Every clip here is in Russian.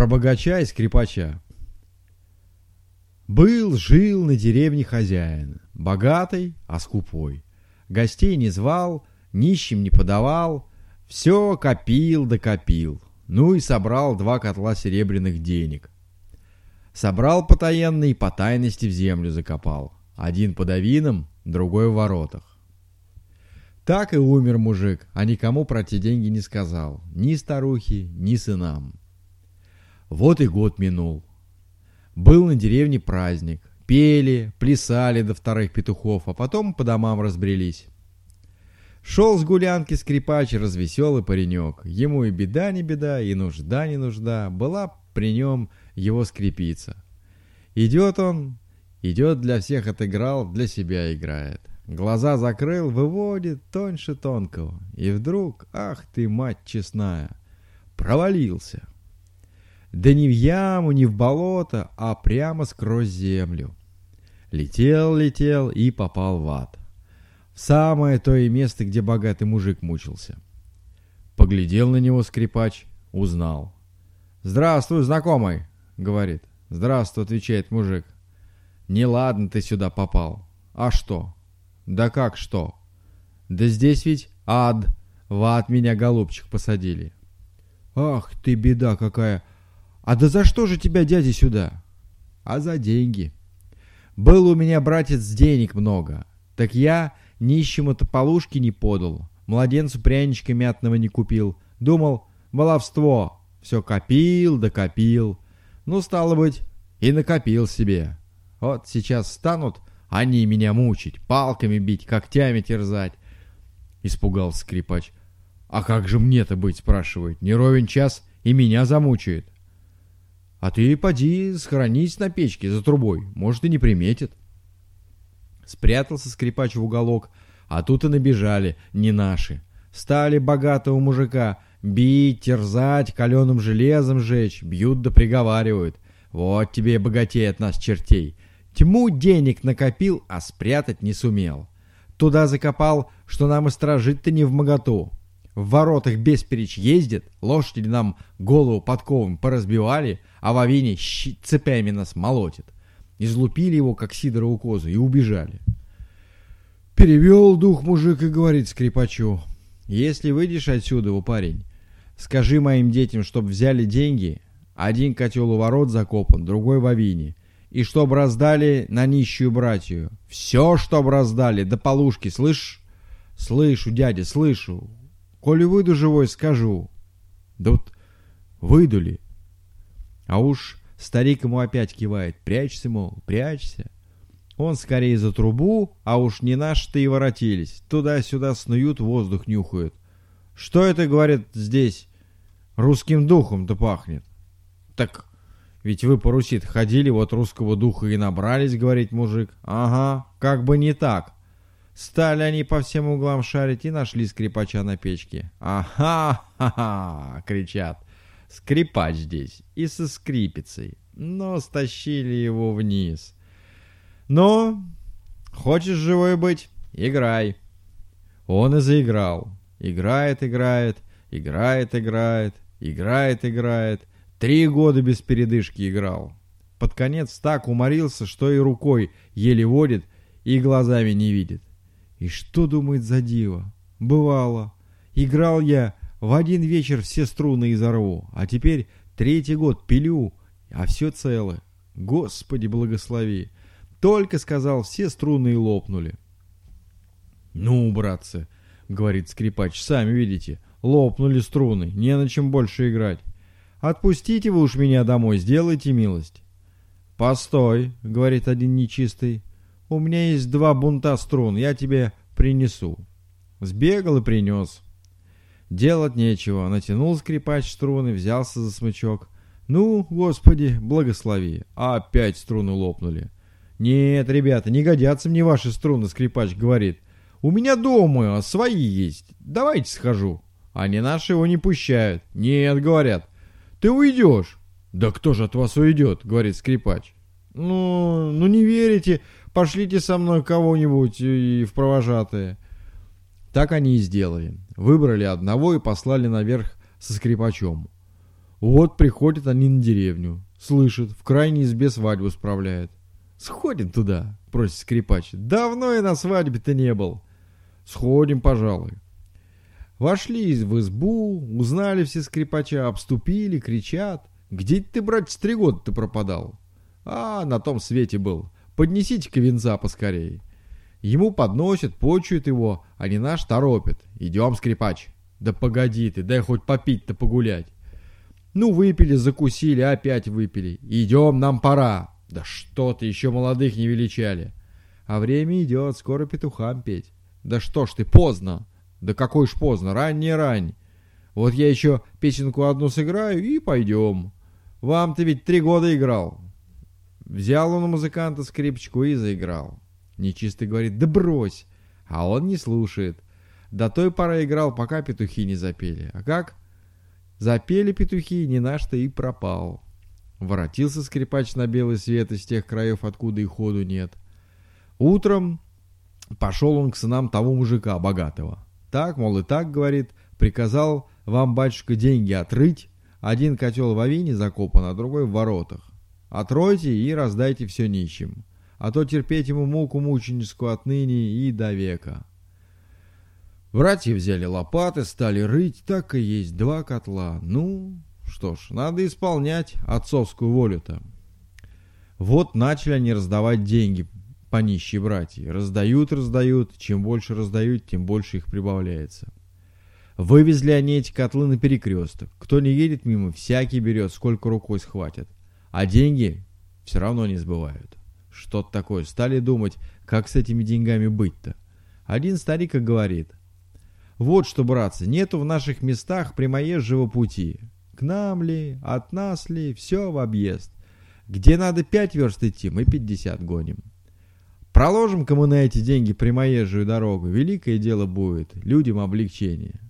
Про богача и скрипача. Был, жил на деревне хозяин, богатый, а скупой. Гостей не звал, нищим не подавал, все копил да копил. Ну и собрал два котла серебряных денег. Собрал потаенный и по тайности в землю закопал. Один под авином, другой в воротах. Так и умер мужик, а никому про те деньги не сказал. Ни старухе, ни сынам. Вот и год минул. Был на деревне праздник. Пели, плясали до вторых петухов, а потом по домам разбрелись. Шел с гулянки скрипач, развеселый паренек. Ему и беда не беда, и нужда не нужда. Была при нем его скрипица. Идет он, идет для всех отыграл, для себя играет. Глаза закрыл, выводит тоньше тонкого. И вдруг, ах ты, мать честная, провалился. Да не в яму, не в болото, а прямо сквозь землю. Летел, летел и попал в ад. В самое то и место, где богатый мужик мучился. Поглядел на него скрипач, узнал. «Здравствуй, знакомый!» — говорит. «Здравствуй!» — отвечает мужик. «Неладно ты сюда попал. А что?» Да как что? Да здесь ведь ад. В ад меня, голубчик, посадили. Ах ты, беда какая. А да за что же тебя дядя сюда? А за деньги. Был у меня, братец, денег много. Так я нищему-то полушки не подал. Младенцу пряничка мятного не купил. Думал, баловство. Все копил да копил. Ну, стало быть, и накопил себе. Вот сейчас станут они меня мучить, палками бить, когтями терзать. Испугался скрипач. А как же мне-то быть, спрашивает. Не ровен час и меня замучает. А ты поди схоронись на печке за трубой, может и не приметит. Спрятался скрипач в уголок, а тут и набежали, не наши. Стали богатого мужика бить, терзать, каленым железом жечь, бьют да приговаривают. Вот тебе и богатей от нас чертей. Тьму денег накопил, а спрятать не сумел. Туда закопал, что нам и стражить-то не в моготу. В воротах бесперечь ездит, лошади нам голову подковым поразбивали, а в авине цепями нас молотит. Излупили его, как сидорову козу, и убежали. Перевел дух мужик и говорит скрипачу, «Если выйдешь отсюда, у парень, скажи моим детям, чтоб взяли деньги, один котел у ворот закопан, другой в авине, и чтоб раздали на нищую братью. Все, чтоб раздали, до полушки, слышь? Слышу, дядя, слышу. Коли выйду живой, скажу. Да вот выйду ли? А уж старик ему опять кивает. Прячься, мол, прячься. Он скорее за трубу, а уж не наши-то и воротились. Туда-сюда снуют, воздух нюхают. Что это, говорит, здесь русским духом-то пахнет? Так ведь вы по Руси ходили, вот русского духа и набрались, говорит мужик. Ага, как бы не так. Стали они по всем углам шарить и нашли скрипача на печке. Ага, ха-ха, кричат. Скрипач здесь и со скрипицей. Но стащили его вниз. Но, хочешь живой быть? Играй. Он и заиграл. Играет, играет, играет, играет, играет, играет. Три года без передышки играл. Под конец так уморился, что и рукой еле водит, и глазами не видит. И что думает за диво? Бывало. Играл я в один вечер все струны изорву, а теперь третий год пилю, а все целое. Господи, благослови. Только сказал, все струны и лопнули. Ну, братцы, говорит скрипач, сами видите, лопнули струны, не на чем больше играть. Отпустите вы уж меня домой, сделайте милость. Постой, говорит один нечистый. У меня есть два бунта струн, я тебе принесу. Сбегал и принес. Делать нечего. Натянул скрипач струны, взялся за смычок. Ну, господи, благослови. Опять струны лопнули. Нет, ребята, не годятся мне ваши струны, скрипач говорит. У меня дома свои есть. Давайте схожу. Они наши его не пущают. Нет, говорят. Ты уйдешь. Да кто же от вас уйдет, говорит скрипач. Ну, ну не верите, пошлите со мной кого-нибудь и в провожатые. Так они и сделали. Выбрали одного и послали наверх со скрипачом. Вот приходят они на деревню, слышат, в крайней избе свадьбу справляют. Сходим туда, просит скрипач. Давно я на свадьбе-то не был. Сходим, пожалуй. Вошли в избу, узнали все скрипача, обступили, кричат. Где ты, братец, три года ты пропадал? А, на том свете был. Поднесите-ка венца поскорей. Ему подносят, почуют его, а не наш торопят. Идем, скрипач. Да погоди ты, дай хоть попить-то погулять. Ну, выпили, закусили, опять выпили. Идем, нам пора. Да что ты, еще молодых не величали. А время идет, скоро петухам петь. Да что ж ты, поздно. Да какой ж поздно, раннее рань. Вот я еще песенку одну сыграю и пойдем. Вам-то ведь три года играл. Взял он у музыканта скрипочку и заиграл. Нечистый говорит, да брось. А он не слушает. До той поры играл, пока петухи не запели. А как? Запели петухи, не наш-то и пропал. Воротился скрипач на белый свет из тех краев, откуда и ходу нет. Утром пошел он к сынам того мужика, богатого. Так, мол, и так, говорит, приказал вам, батюшка, деньги отрыть. Один котел в авине закопан, а другой в воротах. Отройте и раздайте все нищим, а то терпеть ему муку мученическую отныне и до века. Братья взяли лопаты, стали рыть, так и есть два котла. Ну, что ж, надо исполнять отцовскую волю-то. Вот начали они раздавать деньги по нищие братья. Раздают, раздают, чем больше раздают, тем больше их прибавляется. Вывезли они эти котлы на перекресток. Кто не едет мимо, всякий берет, сколько рукой схватит. А деньги все равно не сбывают. Что-то такое. Стали думать, как с этими деньгами быть-то. Один старик говорит. Вот что, братцы, нету в наших местах прямоезжего пути. К нам ли, от нас ли, все в объезд. Где надо пять верст идти, мы пятьдесят гоним. Проложим кому на эти деньги прямоезжую дорогу, великое дело будет, людям облегчение.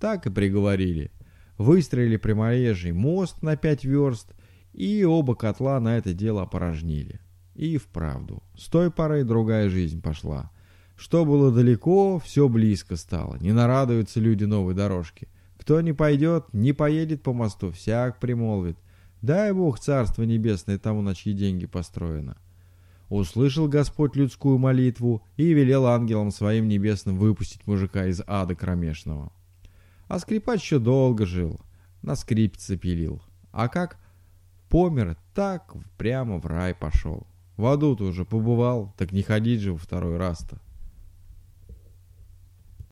Так и приговорили. Выстроили прямоезжий мост на пять верст – и оба котла на это дело опорожнили. И вправду, с той поры другая жизнь пошла. Что было далеко, все близко стало. Не нарадуются люди новой дорожки. Кто не пойдет, не поедет по мосту, всяк примолвит. Дай Бог царство небесное тому, на чьи деньги построено. Услышал Господь людскую молитву и велел ангелам своим небесным выпустить мужика из ада кромешного. А скрипач еще долго жил, на скрипце пилил. А как? Помер, так прямо в рай пошел. В аду-то уже побывал, так не ходить же во второй раз-то.